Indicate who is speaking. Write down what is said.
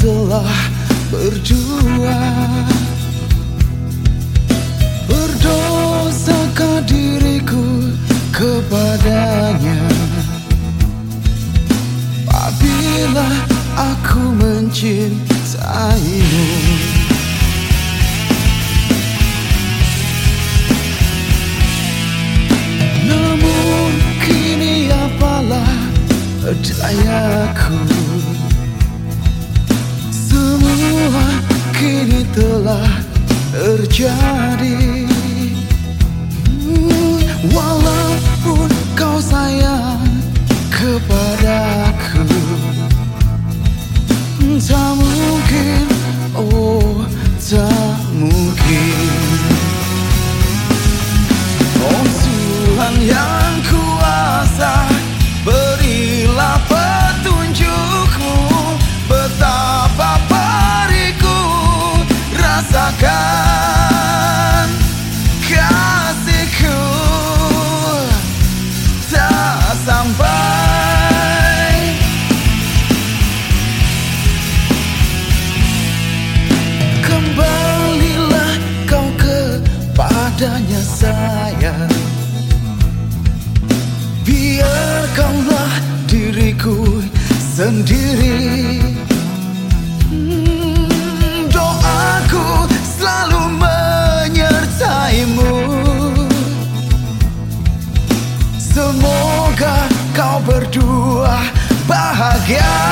Speaker 1: telah berdua Berdosakah diriku kepadanya? Apabila aku mencintaimu terjadi. Hmm, Walaupun kau sayang kepadaku Tak mungkin, oh tak mungkin. Oh Tuhan yang kepadanya sayang. Biarkanlah diriku sendiri. Hmm, Doaku selalu menyertaimu. Semoga kau berdua bahagia